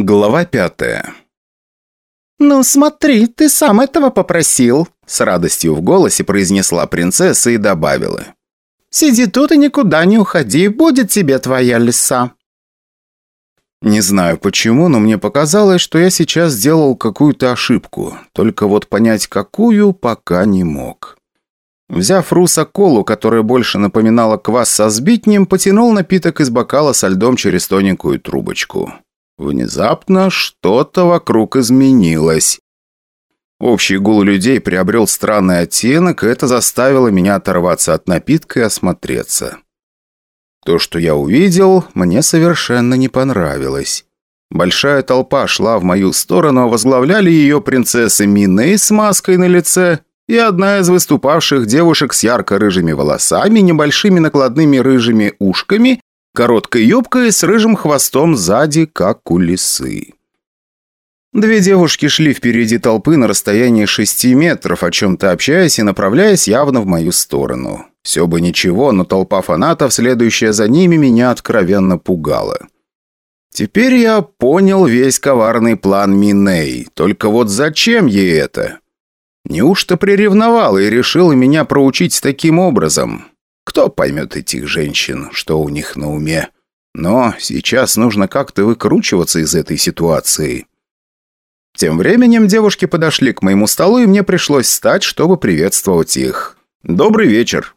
Глава пятая. «Ну смотри, ты сам этого попросил», — с радостью в голосе произнесла принцесса и добавила. «Сиди тут и никуда не уходи, будет тебе твоя лиса». Не знаю почему, но мне показалось, что я сейчас сделал какую-то ошибку. Только вот понять какую пока не мог. Взяв руса колу, которая больше напоминала квас со сбитнем, потянул напиток из бокала со льдом через тоненькую трубочку. Внезапно что-то вокруг изменилось. Общий гул людей приобрел странный оттенок, и это заставило меня оторваться от напитка и осмотреться. То, что я увидел, мне совершенно не понравилось. Большая толпа шла в мою сторону, а возглавляли ее принцессы Миней с маской на лице и одна из выступавших девушек с ярко-рыжими волосами, небольшими накладными рыжими ушками короткой юбкой с рыжим хвостом сзади, как у лисы. Две девушки шли впереди толпы на расстоянии шести метров, о чем-то общаясь и направляясь явно в мою сторону. Все бы ничего, но толпа фанатов, следующая за ними, меня откровенно пугала. Теперь я понял весь коварный план Миней. Только вот зачем ей это? Неужто приревновал и решил меня проучить таким образом? Кто поймет этих женщин, что у них на уме? Но сейчас нужно как-то выкручиваться из этой ситуации. Тем временем девушки подошли к моему столу, и мне пришлось встать, чтобы приветствовать их. «Добрый вечер!»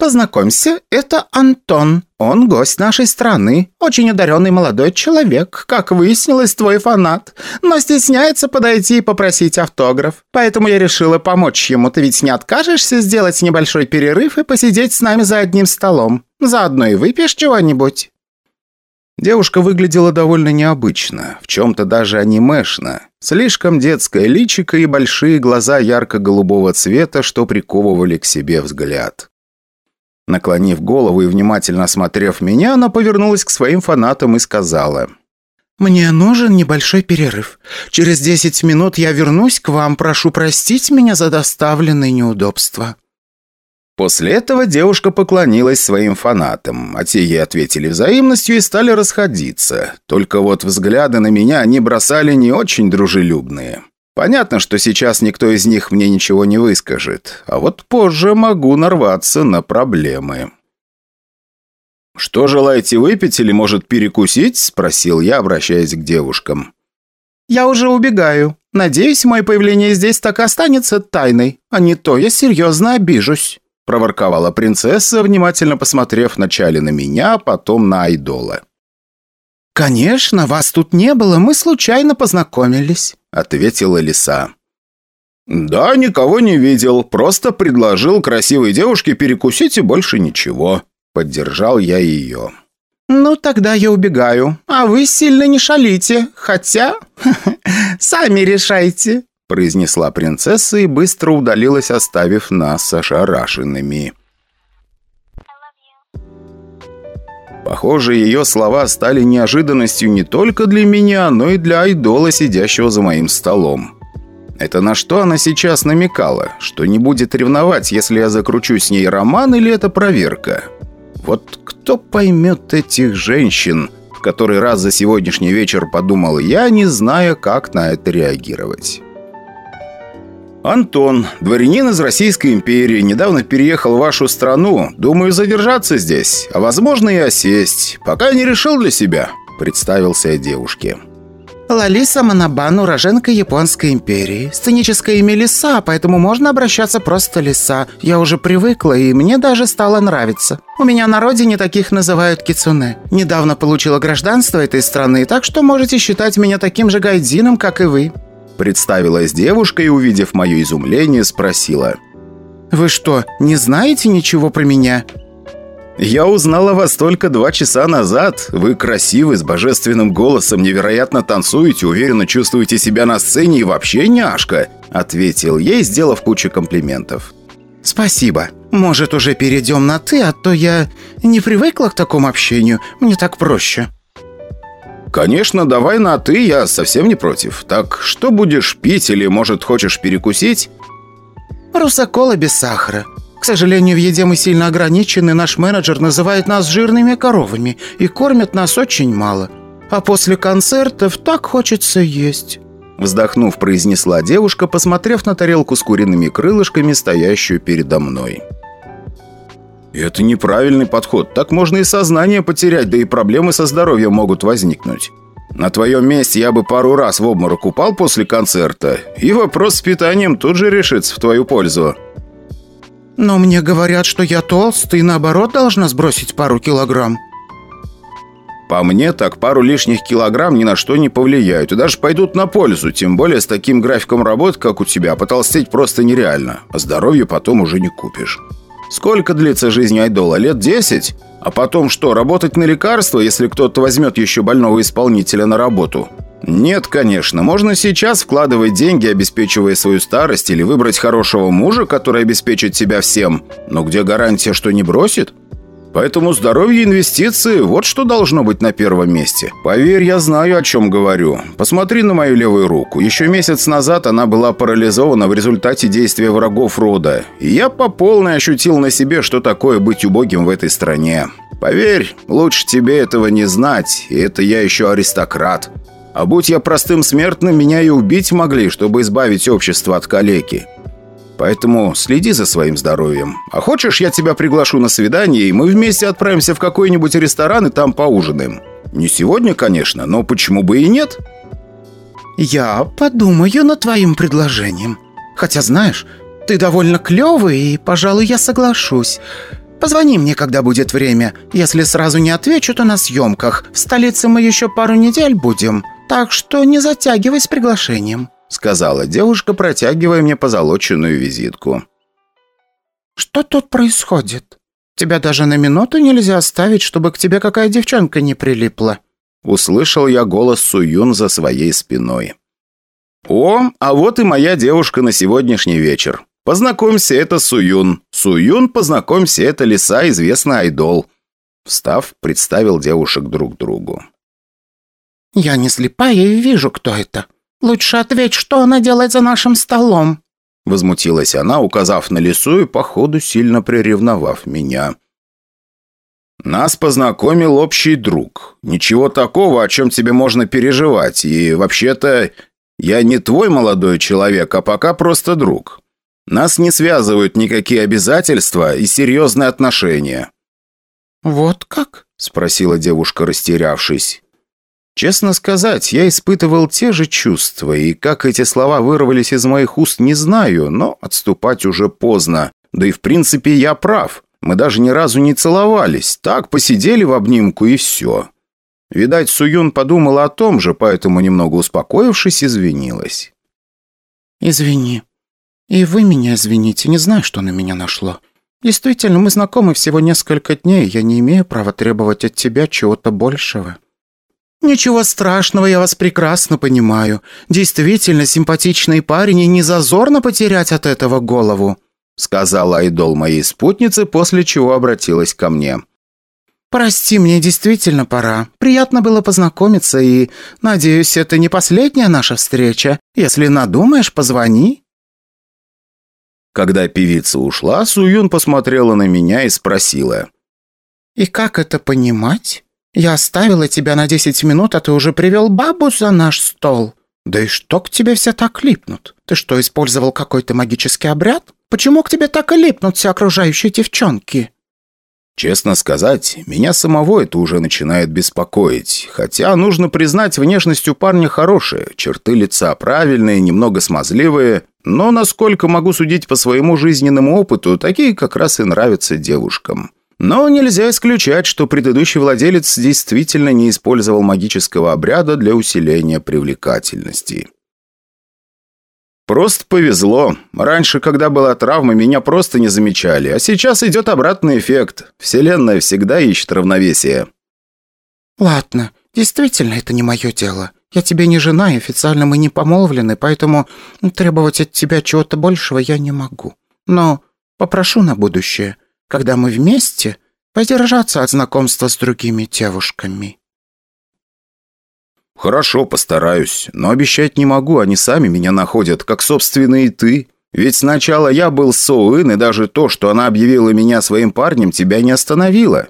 «Познакомься, это Антон. Он гость нашей страны. Очень одаренный молодой человек. Как выяснилось, твой фанат. Но стесняется подойти и попросить автограф. Поэтому я решила помочь ему. Ты ведь не откажешься сделать небольшой перерыв и посидеть с нами за одним столом? Заодно и выпьешь чего-нибудь?» Девушка выглядела довольно необычно, в чем-то даже анимешно. Слишком детское личико и большие глаза ярко-голубого цвета, что приковывали к себе взгляд. Наклонив голову и внимательно осмотрев меня, она повернулась к своим фанатам и сказала. «Мне нужен небольшой перерыв. Через десять минут я вернусь к вам. Прошу простить меня за доставленные неудобства». После этого девушка поклонилась своим фанатам, а те ей ответили взаимностью и стали расходиться. Только вот взгляды на меня они бросали не очень дружелюбные. Понятно, что сейчас никто из них мне ничего не выскажет, а вот позже могу нарваться на проблемы. «Что желаете выпить или, может, перекусить?» – спросил я, обращаясь к девушкам. «Я уже убегаю. Надеюсь, мое появление здесь так и останется тайной, а не то я серьезно обижусь», – проворковала принцесса, внимательно посмотрев вначале на меня, а потом на Айдола. «Конечно, вас тут не было, мы случайно познакомились», — ответила лиса. «Да, никого не видел, просто предложил красивой девушке перекусить и больше ничего», — поддержал я ее. «Ну, тогда я убегаю, а вы сильно не шалите, хотя... сами решайте», — произнесла принцесса и быстро удалилась, оставив нас ошарашенными. Похоже, ее слова стали неожиданностью не только для меня, но и для айдола, сидящего за моим столом. Это на что она сейчас намекала? Что не будет ревновать, если я закручу с ней роман, или это проверка? Вот кто поймет этих женщин, в который раз за сегодняшний вечер подумал я, не зная, как на это реагировать. «Антон, дворянин из Российской империи, недавно переехал в вашу страну. Думаю, задержаться здесь, а возможно и осесть, пока не решил для себя», – представился я девушке. Лалиса Манабан, уроженка Японской империи. Сценическое имя Лиса, поэтому можно обращаться просто Лиса. Я уже привыкла, и мне даже стало нравиться. У меня на родине таких называют кицуне. Недавно получила гражданство этой страны, так что можете считать меня таким же гайдзином, как и вы. Представилась девушка и, увидев мое изумление, спросила. «Вы что, не знаете ничего про меня?» «Я узнала вас только два часа назад. Вы красивы, с божественным голосом, невероятно танцуете, уверенно чувствуете себя на сцене и вообще няшка», ответил ей, сделав кучу комплиментов. «Спасибо. Может, уже перейдем на «ты», а то я не привыкла к такому общению. Мне так проще». «Конечно, давай на «ты», я совсем не против. Так что будешь пить или, может, хочешь перекусить?» «Русакола без сахара. К сожалению, в еде мы сильно ограничены. Наш менеджер называет нас жирными коровами и кормят нас очень мало. а после концертов так хочется есть». Вздохнув, произнесла девушка, посмотрев на тарелку с куриными крылышками, стоящую передо мной. «Это неправильный подход. Так можно и сознание потерять, да и проблемы со здоровьем могут возникнуть. На твоем месте я бы пару раз в обморок упал после концерта, и вопрос с питанием тут же решится в твою пользу». «Но мне говорят, что я толстый и наоборот должна сбросить пару килограмм». По мне, так пару лишних килограмм ни на что не повлияют и даже пойдут на пользу, тем более с таким графиком работы, как у тебя, потолстеть просто нереально, а здоровье потом уже не купишь. Сколько длится жизнь айдола? Лет 10? А потом что, работать на лекарства, если кто-то возьмет еще больного исполнителя на работу? Нет, конечно, можно сейчас вкладывать деньги, обеспечивая свою старость, или выбрать хорошего мужа, который обеспечит себя всем. Но где гарантия, что не бросит? Поэтому здоровье и инвестиции – вот что должно быть на первом месте. Поверь, я знаю, о чем говорю. Посмотри на мою левую руку. Еще месяц назад она была парализована в результате действия врагов рода. И я по полной ощутил на себе, что такое быть убогим в этой стране. Поверь, лучше тебе этого не знать, и это я еще аристократ. А будь я простым смертным, меня и убить могли, чтобы избавить общество от калеки. Поэтому следи за своим здоровьем. А хочешь, я тебя приглашу на свидание, и мы вместе отправимся в какой-нибудь ресторан и там поужинаем. Не сегодня, конечно, но почему бы и нет?» «Я подумаю над твоим предложением. Хотя, знаешь, ты довольно клевый, и, пожалуй, я соглашусь. Позвони мне, когда будет время. Если сразу не отвечу, то на съемках. В столице мы еще пару недель будем, так что не затягивай с приглашением» сказала девушка, протягивая мне позолоченную визитку. «Что тут происходит? Тебя даже на минуту нельзя оставить, чтобы к тебе какая девчонка не прилипла». Услышал я голос Суюн за своей спиной. «О, а вот и моя девушка на сегодняшний вечер. Познакомься, это Суюн. Суюн, познакомься, это Лиса, известный айдол». Встав, представил девушек друг другу. «Я не слепая и вижу, кто это. «Лучше ответь, что она делает за нашим столом?» Возмутилась она, указав на лесу и, походу, сильно приревновав меня. «Нас познакомил общий друг. Ничего такого, о чем тебе можно переживать. И, вообще-то, я не твой молодой человек, а пока просто друг. Нас не связывают никакие обязательства и серьезные отношения». «Вот как?» – спросила девушка, растерявшись. Честно сказать, я испытывал те же чувства, и как эти слова вырвались из моих уст, не знаю, но отступать уже поздно. Да и в принципе я прав. Мы даже ни разу не целовались, так посидели в обнимку и все. Видать, Суюн подумала о том же, поэтому, немного успокоившись, извинилась. «Извини. И вы меня извините, не знаю, что на меня нашло. Действительно, мы знакомы всего несколько дней, я не имею права требовать от тебя чего-то большего». «Ничего страшного, я вас прекрасно понимаю. Действительно, симпатичный парень, и не зазорно потерять от этого голову», сказала айдол моей спутницы, после чего обратилась ко мне. «Прости, мне действительно пора. Приятно было познакомиться, и, надеюсь, это не последняя наша встреча. Если надумаешь, позвони». Когда певица ушла, Суюн посмотрела на меня и спросила. «И как это понимать?» «Я оставила тебя на десять минут, а ты уже привел бабу за наш стол. Да и что к тебе все так липнут? Ты что, использовал какой-то магический обряд? Почему к тебе так и липнут все окружающие девчонки?» Честно сказать, меня самого это уже начинает беспокоить. Хотя, нужно признать, внешность у парня хорошая, черты лица правильные, немного смазливые, но, насколько могу судить по своему жизненному опыту, такие как раз и нравятся девушкам. Но нельзя исключать, что предыдущий владелец действительно не использовал магического обряда для усиления привлекательности. Просто повезло. Раньше, когда была травма, меня просто не замечали, а сейчас идет обратный эффект. Вселенная всегда ищет равновесие. «Ладно, действительно, это не мое дело. Я тебе не жена, и официально мы не помолвлены, поэтому требовать от тебя чего-то большего я не могу. Но попрошу на будущее – когда мы вместе, воздержаться от знакомства с другими девушками». «Хорошо, постараюсь, но обещать не могу, они сами меня находят, как собственные ты. Ведь сначала я был Соуин, и даже то, что она объявила меня своим парнем, тебя не остановило.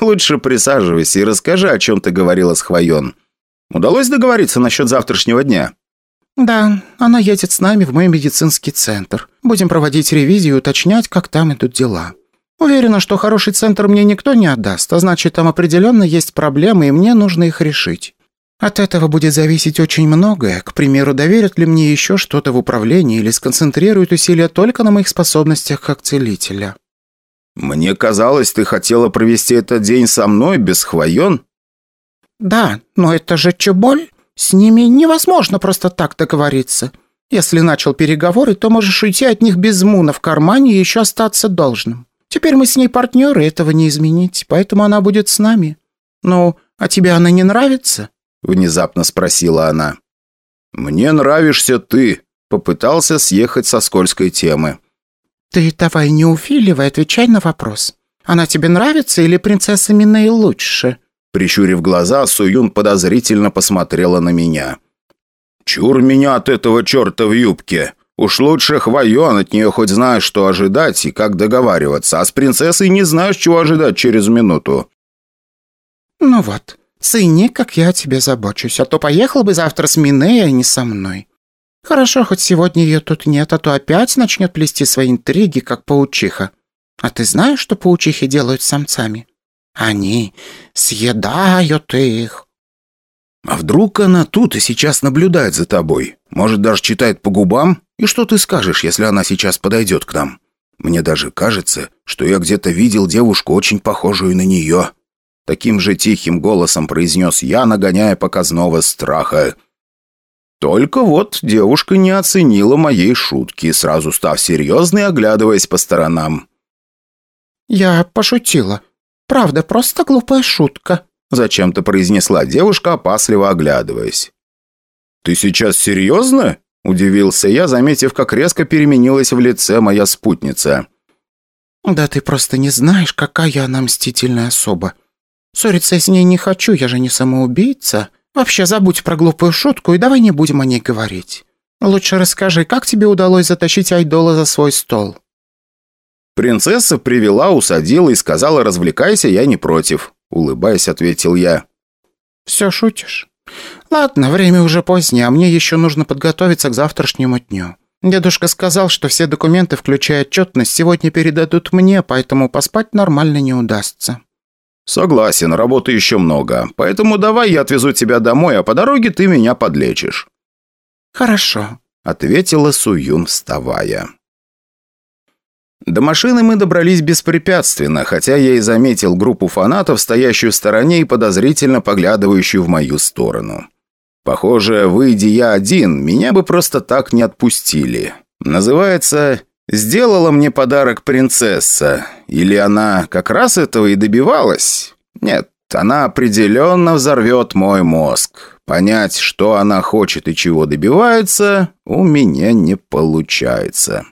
Лучше присаживайся и расскажи, о чем ты говорила с Хвоен. Удалось договориться насчет завтрашнего дня?» «Да, она едет с нами в мой медицинский центр. Будем проводить ревизию и уточнять, как там идут дела. Уверена, что хороший центр мне никто не отдаст, а значит, там определенно есть проблемы, и мне нужно их решить. От этого будет зависеть очень многое. К примеру, доверят ли мне еще что-то в управлении или сконцентрируют усилия только на моих способностях как целителя». «Мне казалось, ты хотела провести этот день со мной без хвоен?» «Да, но это же чеболь. С ними невозможно просто так договориться. Если начал переговоры, то можешь уйти от них без муна в кармане и еще остаться должным. Теперь мы с ней партнеры, этого не изменить, поэтому она будет с нами. Ну, а тебе она не нравится?» Внезапно спросила она. «Мне нравишься ты», — попытался съехать со скользкой темы. «Ты давай не уфиливай, отвечай на вопрос. Она тебе нравится или принцесса Миней лучше?» Прищурив глаза, Суюн подозрительно посмотрела на меня. «Чур меня от этого черта в юбке. Уж лучше Хвоен, от нее хоть знаешь, что ожидать и как договариваться, а с принцессой не знаешь, чего ожидать через минуту». «Ну вот, цени, как я о тебе забочусь, а то поехал бы завтра с Миней, а не со мной. Хорошо, хоть сегодня ее тут нет, а то опять начнет плести свои интриги, как паучиха. А ты знаешь, что паучихи делают с самцами?» Они съедают их. А вдруг она тут и сейчас наблюдает за тобой? Может, даже читает по губам? И что ты скажешь, если она сейчас подойдет к нам? Мне даже кажется, что я где-то видел девушку, очень похожую на нее. Таким же тихим голосом произнес я, нагоняя показного страха. Только вот девушка не оценила моей шутки, сразу став серьезной, оглядываясь по сторонам. «Я пошутила. «Правда, просто глупая шутка», – зачем-то произнесла девушка, опасливо оглядываясь. «Ты сейчас серьезно?» – удивился я, заметив, как резко переменилась в лице моя спутница. «Да ты просто не знаешь, какая она мстительная особа. Ссориться с ней не хочу, я же не самоубийца. Вообще забудь про глупую шутку и давай не будем о ней говорить. Лучше расскажи, как тебе удалось затащить Айдола за свой стол?» Принцесса привела, усадила и сказала «развлекайся, я не против», — улыбаясь, ответил я. «Все шутишь? Ладно, время уже позднее, а мне еще нужно подготовиться к завтрашнему дню. Дедушка сказал, что все документы, включая отчетность, сегодня передадут мне, поэтому поспать нормально не удастся». «Согласен, работы еще много, поэтому давай я отвезу тебя домой, а по дороге ты меня подлечишь». «Хорошо», — ответила Суюн, вставая. До машины мы добрались беспрепятственно, хотя я и заметил группу фанатов, стоящую в стороне и подозрительно поглядывающую в мою сторону. Похоже, выйди я один, меня бы просто так не отпустили. Называется «Сделала мне подарок принцесса». Или она как раз этого и добивалась? Нет, она определенно взорвет мой мозг. Понять, что она хочет и чего добивается, у меня не получается.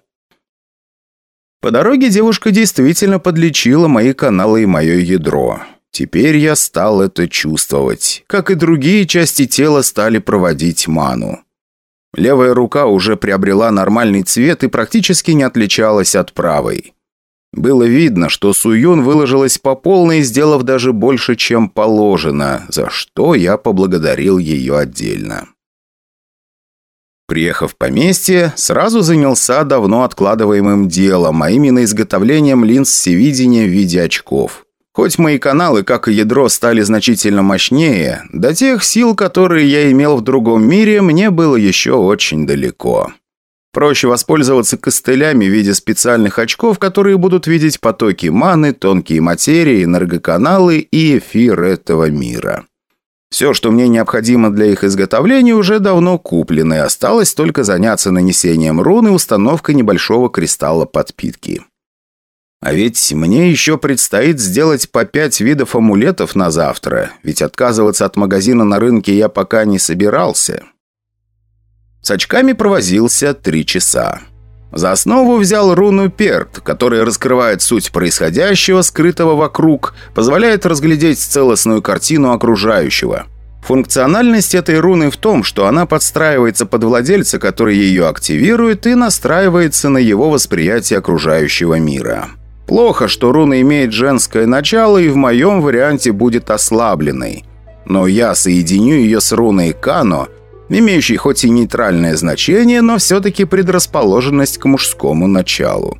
По дороге девушка действительно подлечила мои каналы и мое ядро. Теперь я стал это чувствовать. Как и другие части тела стали проводить ману. Левая рука уже приобрела нормальный цвет и практически не отличалась от правой. Было видно, что Суюн выложилась по полной, сделав даже больше, чем положено, за что я поблагодарил ее отдельно. Приехав в поместье, сразу занялся давно откладываемым делом, а именно изготовлением линз всевидения в виде очков. Хоть мои каналы, как и ядро, стали значительно мощнее, до тех сил, которые я имел в другом мире, мне было еще очень далеко. Проще воспользоваться костылями в виде специальных очков, которые будут видеть потоки маны, тонкие материи, энергоканалы и эфир этого мира. Все, что мне необходимо для их изготовления, уже давно куплено, и осталось только заняться нанесением рун и установкой небольшого кристалла подпитки. А ведь мне еще предстоит сделать по пять видов амулетов на завтра, ведь отказываться от магазина на рынке я пока не собирался. С очками провозился три часа. За основу взял руну Перт, которая раскрывает суть происходящего, скрытого вокруг, позволяет разглядеть целостную картину окружающего. Функциональность этой руны в том, что она подстраивается под владельца, который ее активирует, и настраивается на его восприятие окружающего мира. Плохо, что руна имеет женское начало и в моем варианте будет ослабленной. но я соединю ее с руной Кано, имеющей хоть и нейтральное значение, но все-таки предрасположенность к мужскому началу.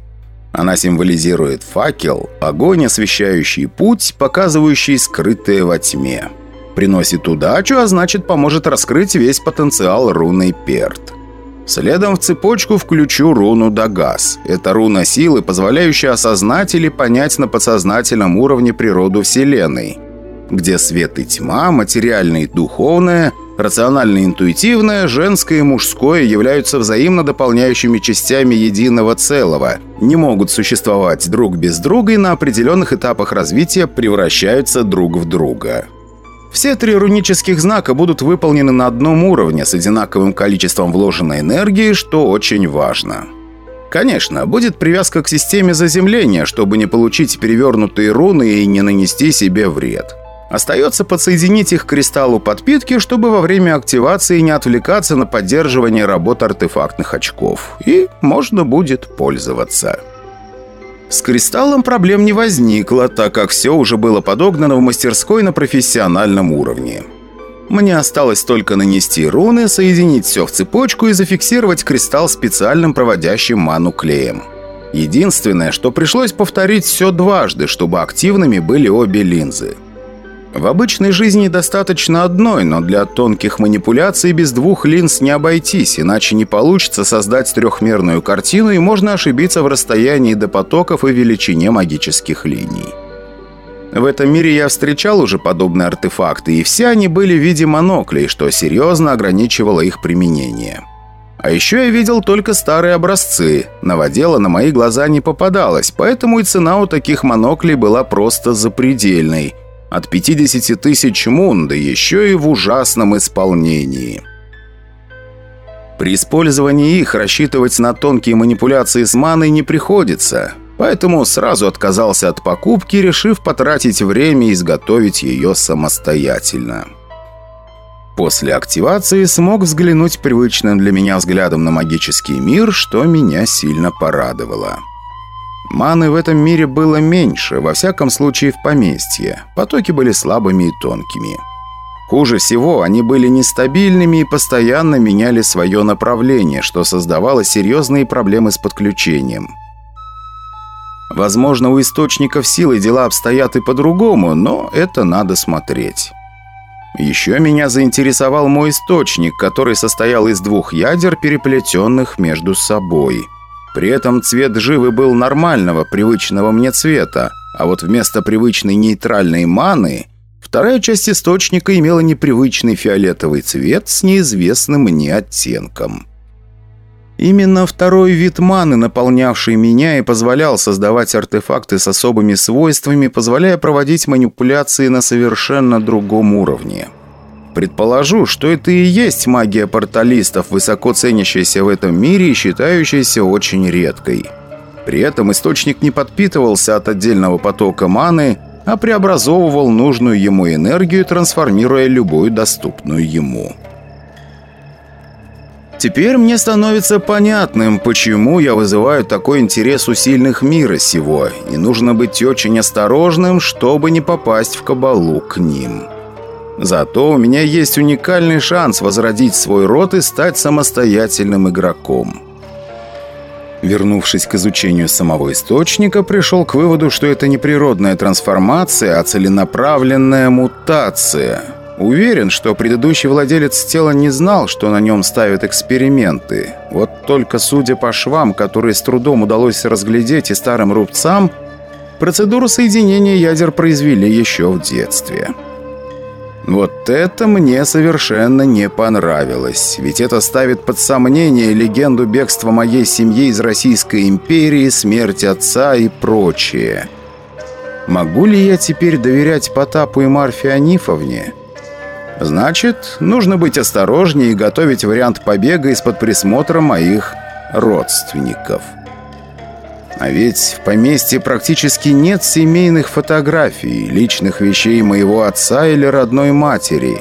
Она символизирует факел, огонь, освещающий путь, показывающий скрытое во тьме. Приносит удачу, а значит поможет раскрыть весь потенциал руны Перт. Следом в цепочку включу руну Дагас. Это руна силы, позволяющая осознать или понять на подсознательном уровне природу Вселенной, где свет и тьма, материальное и духовное, рационально-интуитивное, женское и мужское являются взаимно дополняющими частями единого целого, не могут существовать друг без друга и на определенных этапах развития превращаются друг в друга. Все три рунических знака будут выполнены на одном уровне с одинаковым количеством вложенной энергии, что очень важно. Конечно, будет привязка к системе заземления, чтобы не получить перевернутые руны и не нанести себе вред. Остается подсоединить их к кристаллу подпитки, чтобы во время активации не отвлекаться на поддерживание работы артефактных очков. И можно будет пользоваться. С кристаллом проблем не возникло, так как все уже было подогнано в мастерской на профессиональном уровне. Мне осталось только нанести руны, соединить все в цепочку и зафиксировать кристалл специальным проводящим ману клеем. Единственное, что пришлось повторить все дважды, чтобы активными были обе линзы. В обычной жизни достаточно одной, но для тонких манипуляций без двух линз не обойтись, иначе не получится создать трехмерную картину и можно ошибиться в расстоянии до потоков и величине магических линий. В этом мире я встречал уже подобные артефакты, и все они были в виде моноклей, что серьезно ограничивало их применение. А еще я видел только старые образцы. Новодела на мои глаза не попадалось, поэтому и цена у таких моноклей была просто запредельной – от 50 тысяч мун, да еще и в ужасном исполнении. При использовании их рассчитывать на тонкие манипуляции с маной не приходится, поэтому сразу отказался от покупки, решив потратить время изготовить ее самостоятельно. После активации смог взглянуть привычным для меня взглядом на магический мир, что меня сильно порадовало. Маны в этом мире было меньше, во всяком случае в поместье. Потоки были слабыми и тонкими. Хуже всего, они были нестабильными и постоянно меняли свое направление, что создавало серьезные проблемы с подключением. Возможно, у источников силы дела обстоят и по-другому, но это надо смотреть. Еще меня заинтересовал мой источник, который состоял из двух ядер, переплетенных между собой – при этом цвет живы был нормального, привычного мне цвета, а вот вместо привычной нейтральной маны вторая часть источника имела непривычный фиолетовый цвет с неизвестным мне оттенком. Именно второй вид маны, наполнявший меня и позволял создавать артефакты с особыми свойствами, позволяя проводить манипуляции на совершенно другом уровне. Предположу, что это и есть магия порталистов, высоко ценящаяся в этом мире и считающаяся очень редкой. При этом источник не подпитывался от отдельного потока маны, а преобразовывал нужную ему энергию, трансформируя любую доступную ему. Теперь мне становится понятным, почему я вызываю такой интерес у сильных мира сего, и нужно быть очень осторожным, чтобы не попасть в кабалу к ним. Зато у меня есть уникальный шанс возродить свой род и стать самостоятельным игроком. Вернувшись к изучению самого источника, пришел к выводу, что это не природная трансформация, а целенаправленная мутация. Уверен, что предыдущий владелец тела не знал, что на нем ставят эксперименты. Вот только судя по швам, которые с трудом удалось разглядеть и старым рубцам, процедуру соединения ядер произвели еще в детстве. Вот это мне совершенно не понравилось, ведь это ставит под сомнение легенду бегства моей семьи из Российской империи, смерть отца и прочее. Могу ли я теперь доверять Потапу и Марфе Анифовне? Значит, нужно быть осторожнее и готовить вариант побега из-под присмотра моих родственников. А ведь в поместье практически нет семейных фотографий, личных вещей моего отца или родной матери.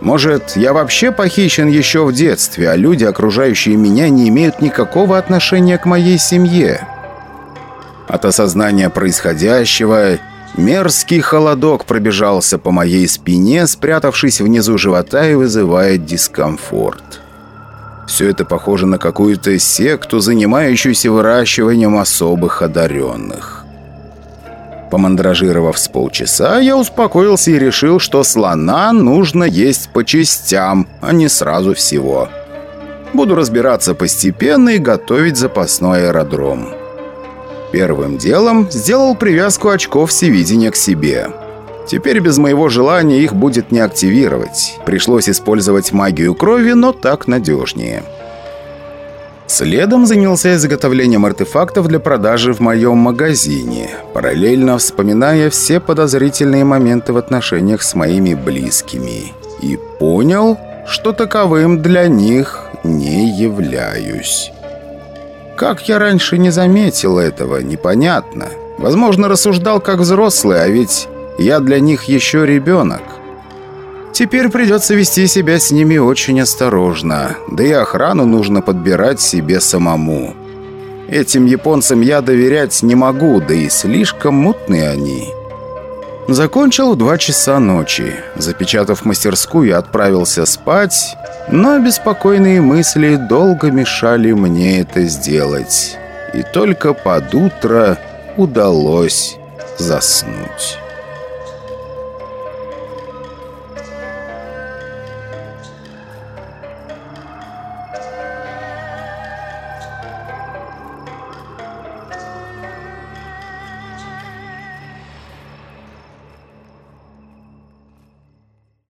Может, я вообще похищен еще в детстве, а люди, окружающие меня, не имеют никакого отношения к моей семье? От осознания происходящего Мерзкий холодок пробежался по моей спине, спрятавшись внизу живота и вызывая дискомфорт. Все это похоже на какую-то секту, занимающуюся выращиванием особых одаренных. Помандражировав с полчаса, я успокоился и решил, что слона нужно есть по частям, а не сразу всего. Буду разбираться постепенно и готовить запасной аэродром. Первым делом сделал привязку очков всевидения к себе. Теперь без моего желания их будет не активировать. Пришлось использовать магию крови, но так надежнее. Следом занялся изготовлением артефактов для продажи в моем магазине, параллельно вспоминая все подозрительные моменты в отношениях с моими близкими. И понял, что таковым для них не являюсь. Как я раньше не заметил этого, непонятно. Возможно, рассуждал как взрослый, а ведь я для них еще ребенок. Теперь придется вести себя с ними очень осторожно, да и охрану нужно подбирать себе самому. Этим японцам я доверять не могу, да и слишком мутные они. Закончил в два часа ночи. Запечатав мастерскую, отправился спать, но беспокойные мысли долго мешали мне это сделать. И только под утро удалось заснуть.